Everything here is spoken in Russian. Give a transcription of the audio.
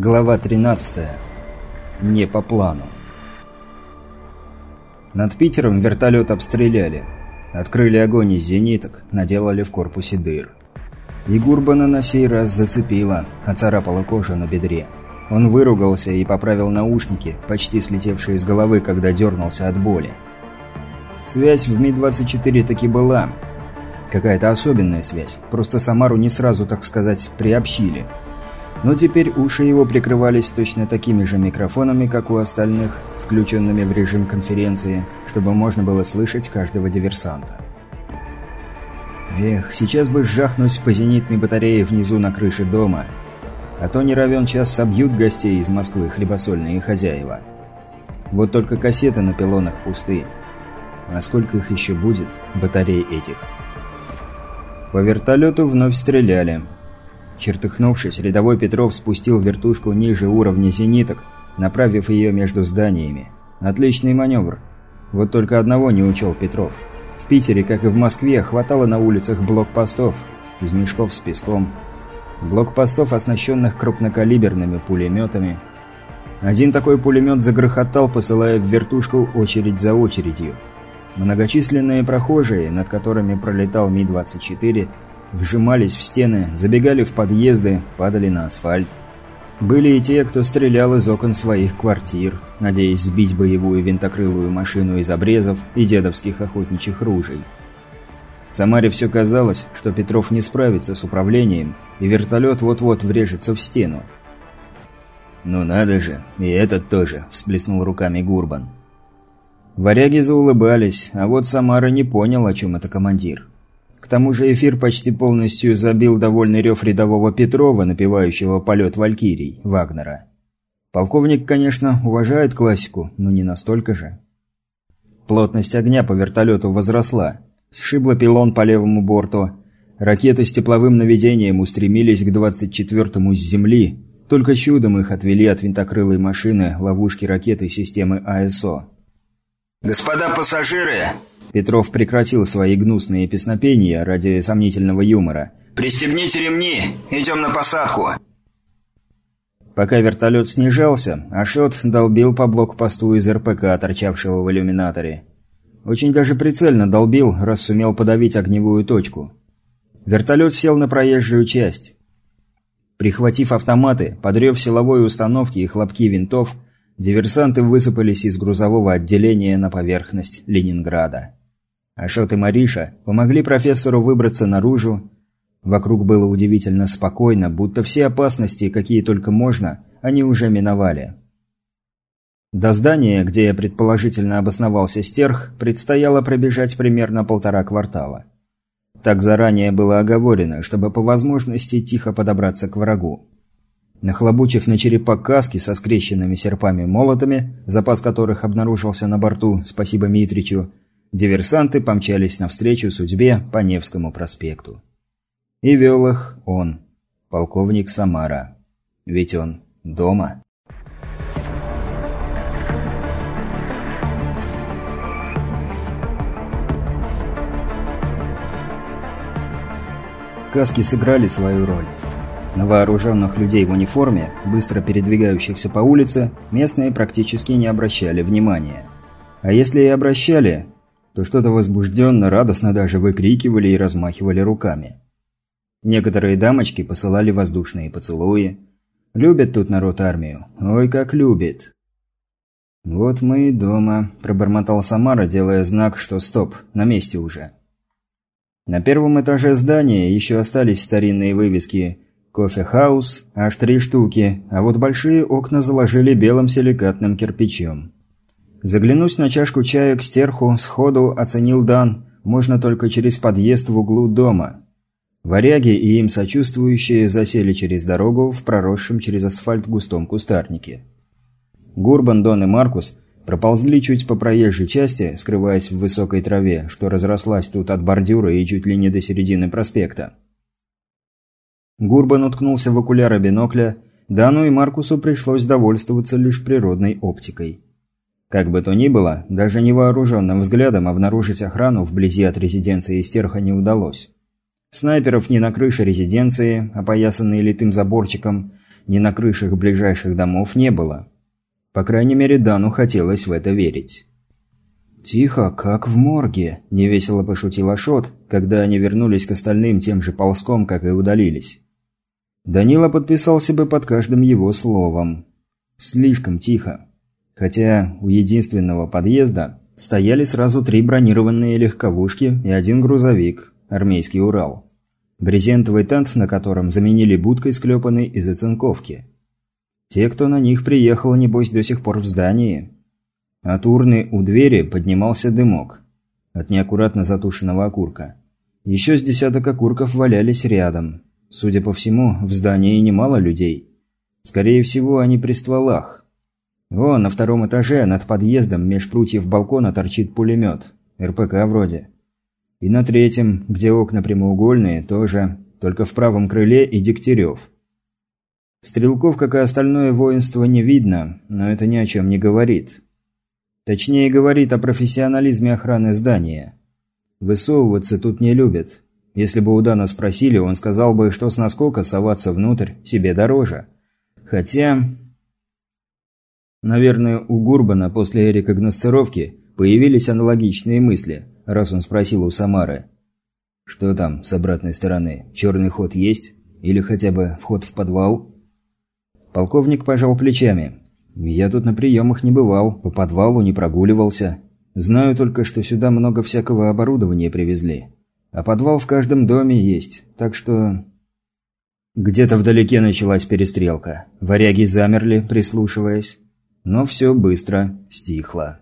Глава 13. Не по плану. Над Питером вертолет обстреляли. Открыли огонь из зениток, наделали в корпусе дыр. И Гурбана на сей раз зацепила, оцарапала кожу на бедре. Он выругался и поправил наушники, почти слетевшие с головы, когда дернулся от боли. Связь в Ми-24 таки была. Какая-то особенная связь. Просто Самару не сразу, так сказать, приобщили. Но теперь уши его прикрывались точно такими же микрофонами, как у остальных, включенными в режим конференции, чтобы можно было слышать каждого диверсанта. Эх, сейчас бы жахнуть по зенитной батарее внизу на крыше дома. А то не равен час собьют гостей из Москвы хлебосольные хозяева. Вот только кассеты на пилонах пусты. А сколько их еще будет, батарей этих? По вертолету вновь стреляли. Чертыхнувшись, рядовой Петров спустил вертушку ниже уровня зениток, направив ее между зданиями. Отличный маневр. Вот только одного не учел Петров – в Питере, как и в Москве, хватало на улицах блокпостов из мешков с песком. Блокпостов, оснащенных крупнокалиберными пулеметами. Один такой пулемет загрохотал, посылая в вертушку очередь за очередью. Многочисленные прохожие, над которыми пролетал Ми-24, вжимались в стены, забегали в подъезды, падали на асфальт. Были и те, кто стрелял из окон своих квартир, надеясь сбить боевую винтокрылую машину из обрезов и дедовских охотничьих ружей. Самаре все казалось, что Петров не справится с управлением, и вертолет вот-вот врежется в стену. «Ну надо же, и этот тоже», – всплеснул руками Гурбан. Варяги заулыбались, а вот Самара не понял, о чем это командир. К тому же эфир почти полностью забил довольный рев рядового Петрова, напевающего «Полет Валькирий» Вагнера. Полковник, конечно, уважает классику, но не настолько же. Плотность огня по вертолету возросла. Сшибла пилон по левому борту. Ракеты с тепловым наведением устремились к 24-му с земли. Только чудом их отвели от винтокрылой машины ловушки ракеты системы АСО. «Господа пассажиры!» Петров прекратил свои гнусные песнопения ради сомнительного юмора. «Пристегните ремни! Идем на посадку!» Пока вертолет снижался, Ашот долбил по блокпосту из РПК, торчавшего в иллюминаторе. Очень даже прицельно долбил, раз сумел подавить огневую точку. Вертолет сел на проезжую часть. Прихватив автоматы, подрев силовой установки и хлопки винтов, диверсанты высыпались из грузового отделения на поверхность Ленинграда. Ашот и Мариша помогли профессору выбраться наружу. Вокруг было удивительно спокойно, будто все опасности, какие только можно, они уже миновали. До здания, где я предположительно обосновался стерх, предстояло пробежать примерно полтора квартала. Так заранее было оговорено, чтобы по возможности тихо подобраться к врагу. Нахлобучив на черепа каски со скрещенными серпами-молотами, запас которых обнаружился на борту, спасибо Митричу, диверсанты помчались навстречу судьбе по Невскому проспекту. И вел их он, полковник Самара. Ведь он дома. Каски сыграли свою роль. На вооруженных людей в униформе, быстро передвигающихся по улице, местные практически не обращали внимания. А если и обращали, то что-то возбужденно, радостно даже выкрикивали и размахивали руками. Некоторые дамочки посылали воздушные поцелуи. Любят тут народ армию. Ой, как любит. «Вот мы и дома», – пробормотал Самара, делая знак, что стоп, на месте уже. На первом этаже здания еще остались старинные вывески «Кофе-хаус», аж три штуки, а вот большие окна заложили белым силикатным кирпичом. Заглянуть на чашку чая к стерху сходу оценил Дан, можно только через подъезд в углу дома. Варяги и им сочувствующие засели через дорогу в проросшем через асфальт густом кустарнике. Гурбан, Дон и Маркус проползли чуть по проезжей части, скрываясь в высокой траве, что разрослась тут от бордюра и чуть ли не до середины проспекта. Гурбан уткнулся в окуляры бинокля, Дану и Маркусу пришлось довольствоваться лишь природной оптикой. Как бы то ни было, даже невооруженным взглядом обнаружить охрану вблизи от резиденции Стерха не удалось. Снайперов ни на крыше резиденции, опоясанной литым заборчиком, ни на крышах ближайших домов не было. По крайней мере, Дану хотелось в это верить. «Тихо, как в морге», – невесело пошутил Ашот, когда они вернулись к остальным тем же ползком, как и удалились. Данила подписался бы под каждым его словом. Слишком тихо. Хотя у единственного подъезда стояли сразу три бронированные легковушки и один грузовик, армейский Урал. Брезентовый тент, на котором заменили будкой склепанной из оцинковки. Те, кто на них приехал, небось, до сих пор в здании. От урны у двери поднимался дымок. От неаккуратно затушенного окурка. Еще с десяток окурков валялись рядом. Судя по всему, в здании немало людей. Скорее всего, они при стволах. Вон, на втором этаже, над подъездом, меж прутьев балкона торчит пулемет. РПК вроде. И на третьем, где окна прямоугольные, тоже, только в правом крыле и Дегтярев. Стрелков, как и остальное воинство, не видно, но это ни о чем не говорит. Точнее, говорит о профессионализме охраны здания. Высовываться тут не любят. Если бы у Дана спросили, он сказал бы, что с наскока соваться внутрь себе дороже. Хотя... Наверное, у Гурбана после рекогносцировки появились аналогичные мысли, раз он спросил у Самары. «Что там с обратной стороны? Черный ход есть? Или хотя бы вход в подвал?» Полковник пожал плечами. «Я тут на приемах не бывал, по подвалу не прогуливался. Знаю только, что сюда много всякого оборудования привезли. А подвал в каждом доме есть, так что...» Где-то вдалеке началась перестрелка. Варяги замерли, прислушиваясь. Но все быстро стихло.